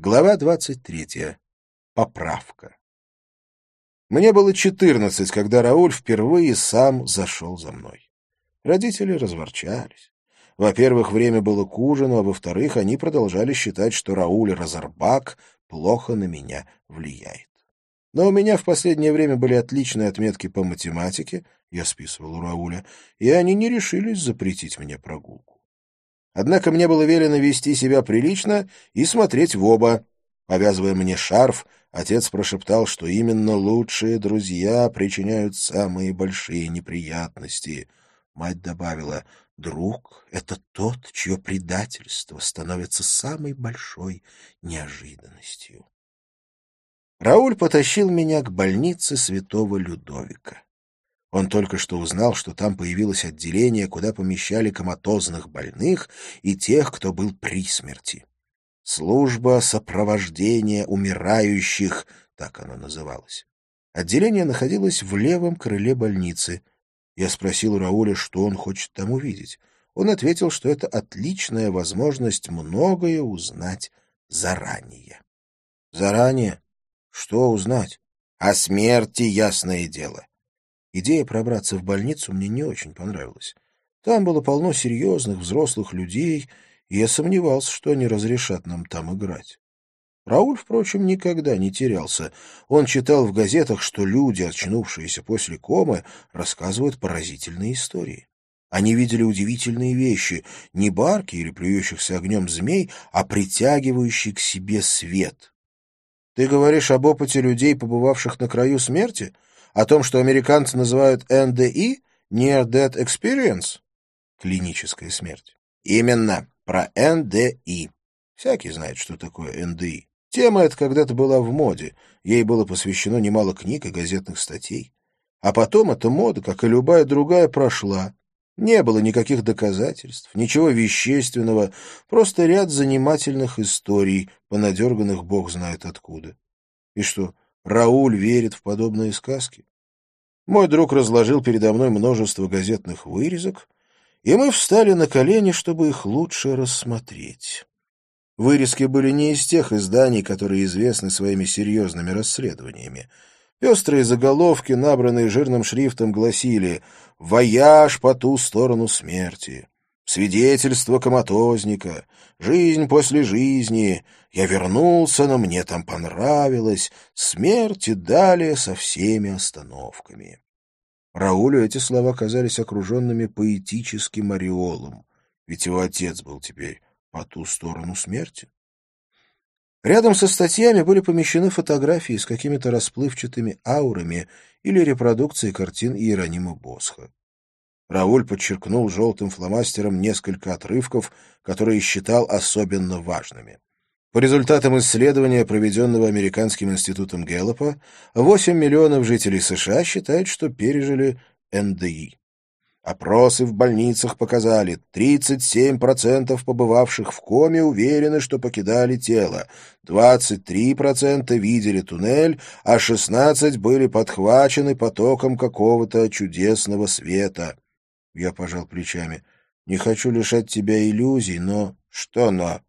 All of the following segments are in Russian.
Глава 23. Поправка. Мне было 14, когда Рауль впервые сам зашел за мной. Родители разворчались. Во-первых, время было к ужину, а во-вторых, они продолжали считать, что Рауль Разорбак плохо на меня влияет. Но у меня в последнее время были отличные отметки по математике, я списывал у Рауля, и они не решились запретить мне прогулку. Однако мне было велено вести себя прилично и смотреть в оба. Повязывая мне шарф, отец прошептал, что именно лучшие друзья причиняют самые большие неприятности. Мать добавила, друг — это тот, чье предательство становится самой большой неожиданностью. Рауль потащил меня к больнице святого Людовика. Он только что узнал, что там появилось отделение, куда помещали коматозных больных и тех, кто был при смерти. Служба сопровождения умирающих, так оно называлось. Отделение находилось в левом крыле больницы. Я спросил Рауля, что он хочет там увидеть. Он ответил, что это отличная возможность многое узнать заранее. Заранее? Что узнать? О смерти, ясное дело. Идея пробраться в больницу мне не очень понравилась. Там было полно серьезных взрослых людей, и я сомневался, что они разрешат нам там играть. Рауль, впрочем, никогда не терялся. Он читал в газетах, что люди, очнувшиеся после комы, рассказывают поразительные истории. Они видели удивительные вещи, не барки или плюющихся огнем змей, а притягивающий к себе свет. Ты говоришь об опыте людей, побывавших на краю смерти? О том, что американцы называют NDE — Near Death Experience — клиническая смерть. Именно, про NDE. Всякий знает, что такое NDE. Тема эта когда-то была в моде, ей было посвящено немало книг и газетных статей. А потом эта мода, как и любая другая, прошла. Не было никаких доказательств, ничего вещественного, просто ряд занимательных историй, понадерганных бог знает откуда. И что, Рауль верит в подобные сказки? Мой друг разложил передо мной множество газетных вырезок, и мы встали на колени, чтобы их лучше рассмотреть. Вырезки были не из тех изданий, которые известны своими серьезными расследованиями. Пестрые заголовки, набранные жирным шрифтом, гласили «Вояж по ту сторону смерти», «Свидетельство коматозника», «Жизнь после жизни», «Я вернулся, но мне там понравилось», «Смерть и далее со всеми остановками». Раулю эти слова казались окруженными поэтическим ореолом, ведь его отец был теперь по ту сторону смерти. Рядом со статьями были помещены фотографии с какими-то расплывчатыми аурами или репродукции картин Иеронима Босха. Рауль подчеркнул желтым фломастером несколько отрывков, которые считал особенно важными. По результатам исследования, проведенного Американским институтом Гэллопа, 8 миллионов жителей США считают, что пережили НДИ. Опросы в больницах показали, 37% побывавших в коме уверены, что покидали тело, 23% видели туннель, а 16% были подхвачены потоком какого-то чудесного света. Я пожал плечами. Не хочу лишать тебя иллюзий, но... Что но?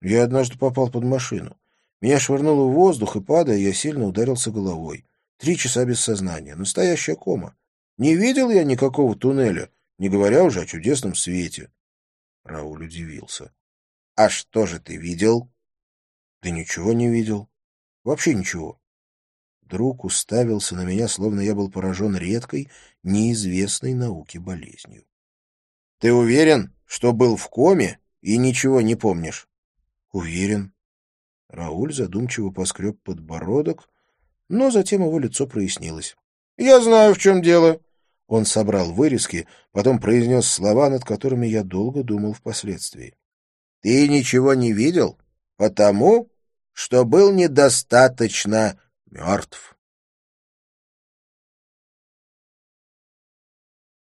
Я однажды попал под машину. Меня швырнуло в воздух, и, падая, я сильно ударился головой. Три часа без сознания. Настоящая кома. Не видел я никакого туннеля, не говоря уже о чудесном свете. Рауль удивился. — А что же ты видел? — Да ничего не видел. Вообще ничего. Друг уставился на меня, словно я был поражен редкой, неизвестной науке болезнью. — Ты уверен, что был в коме и ничего не помнишь? — Уверен. Рауль задумчиво поскреб подбородок, но затем его лицо прояснилось. — Я знаю, в чем дело. Он собрал вырезки, потом произнес слова, над которыми я долго думал впоследствии. — Ты ничего не видел, потому что был недостаточно мертв.